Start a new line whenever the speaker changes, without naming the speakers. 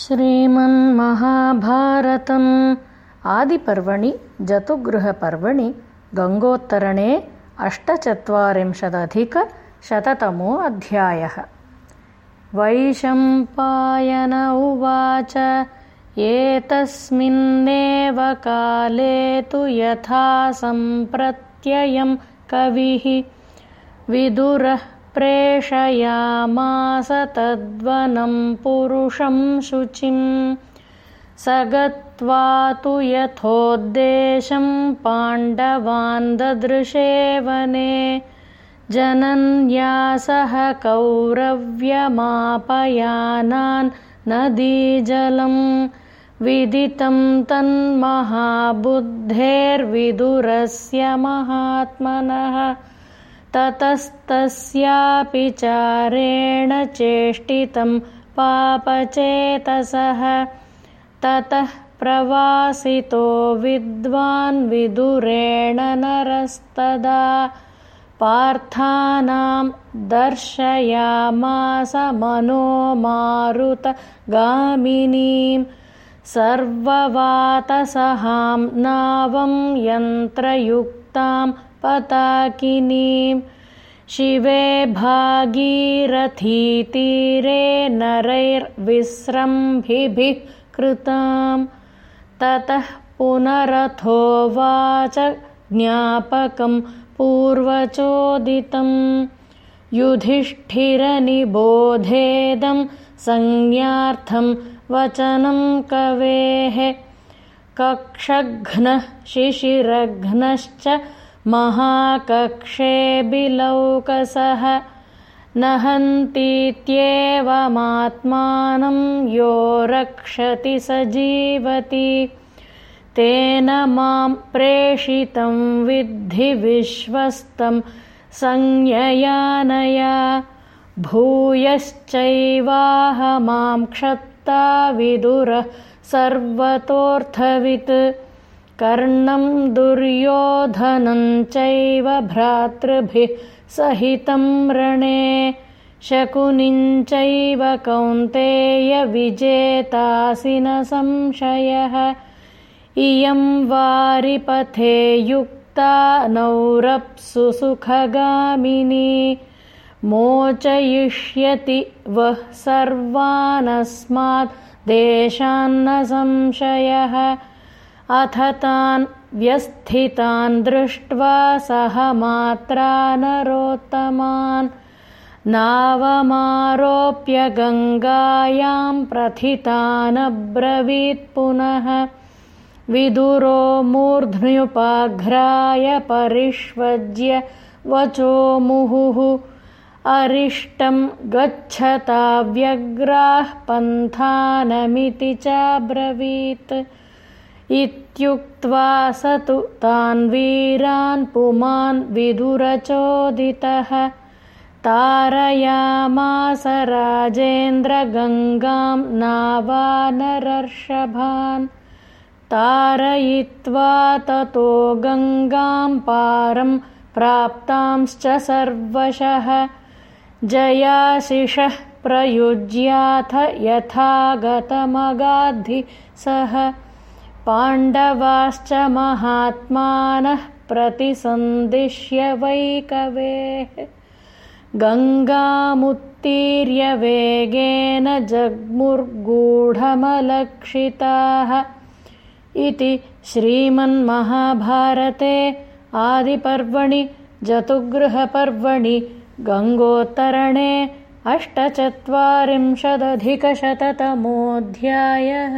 श्रीमन्महाभारतम् आदिपर्वणि जतुगृहपर्वणि गङ्गोत्तरणे अष्टचत्वारिंशदधिकशततमो अध्यायः वैशम्पायन उवाच एतस्मिन्नेव काले तु यथा सम्प्रत्ययं कविः। विदुरः प्रेषयामास तद्वनं पुरुषं शुचिं। स गत्वा तु यथोद्देशं पाण्डवान् ददृशे वने जनन्यासः कौरव्यमापयानान् नदीजलं विदितं तन्महाबुद्धेर्विदुरस्य महात्मनः ततस्तस्यापि चारेण चेष्टितं पापचेतसः। ततः प्रवासितो विद्वान् विदुरेण नरस्तदा। पार्थानां दर्शयामास मनो मारुतगामिनीं सर्ववातसहां नावं यन्त्रयुक्तां पताकिनीं। शिवे भागीरथीतीरे नरैर्विस्रम्भिभिः कृतां। ततः पुनरथोवाच ज्ञापकं पूर्वचोदितं युधिष्ठिरनिबोधेदं संज्ञार्थं वचनं कवेः। कक्षघ्नः शिशिरघ्नश्च महाकक्षे बिलौकसः न हन्तीत्येवमात्मानं यो रक्षति स जीवति। तेन मां प्रेषितं विद्धि विश्वस्तं संज्ञयानया भूयश्चैवाह मां क्षत्ता विदुरः सर्वतोऽर्थवित्। कर्णं दुर्योधनं चैव भ्रातृभिः सहितं रणे। शकुनिञ्चैव कौन्तेयविजेतासि न संशयः। इयं वारिपथे युक्ता नौरप्सु सुखगामिनी मोचयिष्यति वः सर्वानस्मात् देशान्न संशयः। अथ तान् व्यस्थितान् दृष्ट्वा सह मात्रा नरोत्तमान्। नावमारोप्य गङ्गायां प्रथितानब्रवीत् पुनः विदुरो मूर्ध्न्युपाघ्राय परिष्वज्य वचो मुहुः। अरिष्टं गच्छता व्यग्राः पन्थानमिति चाब्रवीत्। इत्युक्त्वा स तु तान् वीरान् पुमान् विदुरचोदितः। तारयामास राजेन्द्रगङ्गां नावानरर्षभान् तारयित्वा ततो गङ्गां पारं प्राप्तांश्च सर्वशः। जयाशिषः प्रयुज्याथ यथागतमगाद्धि सः पाण्डवाश्च महात्मानः प्रतिसन्दिश्य वैकवेः। गङ्गामुत्तीर्य वेगेन जग्मुर्गूढमलक्षिताः इति श्रीमन्महाभारते आदिपर्वणि जतुगृहपर्वणि गङ्गोत्तरणे अष्टचत्वारिंशदधिकशततमोऽध्यायः